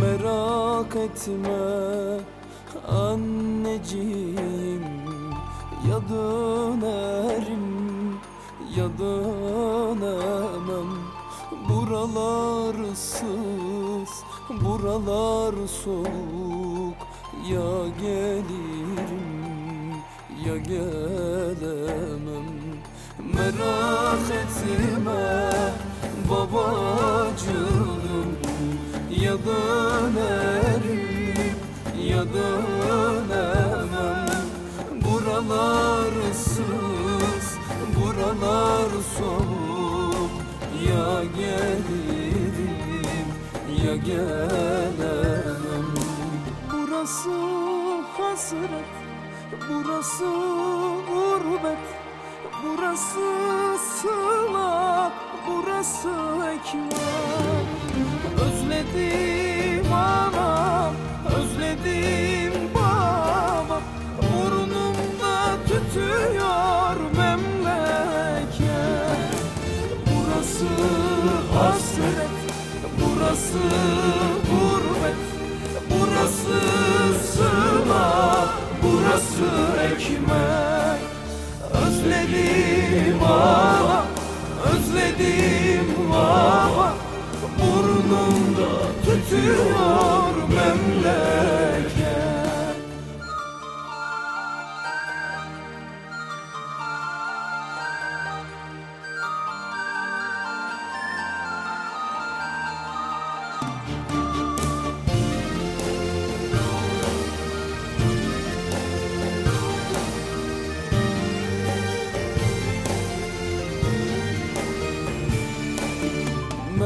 Merak etme anneciğim. Ya dönerim ya dönemem. Buralar ıssız, buralar soğuk Ya gelirim ya gelemem. Merak etme babacığım Ya dönerim ya dönemem. Buralar ıssız, buralar soğuk. Ya gelirim ya gelemem Burası hasret, burası gurbet Burası sıla, burası ekmek Özledim anam, özledim baba Burnumda tütüyor memleket. Burası hasret, burası Burası sıla, burası ekmek. Özledim baba, özledim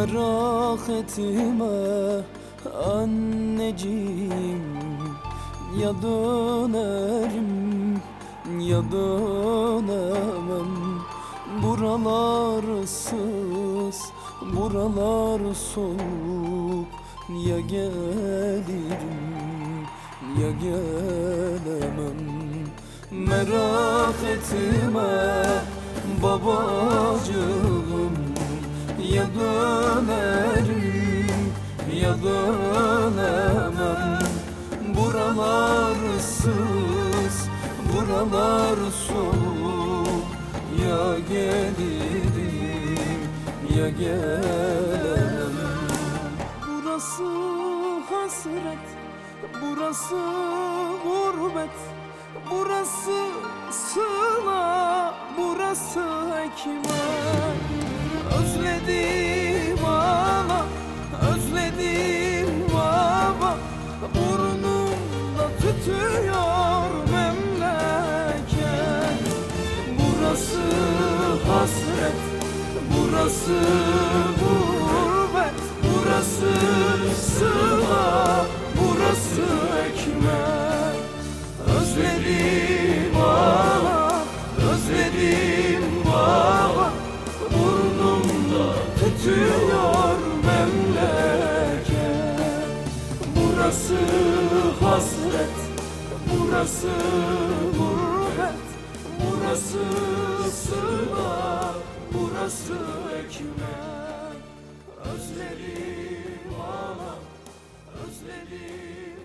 Merak etme anneciğim Ya dönerim ya dönemem. Buralar ıssız, buralar soğuk. Ya gelirim ya gelemem. Merak etme babacığım ya dönerim ya dönemem Buralar ıssız, buralar soğuk. Ya gelirim ya gelemem Burası hasret, burası gurbet. Burası sıla, burası ekmek Özledim hasret. Burası gurbet Burası sığma Burası ekmek. Özledim ağlam Özledim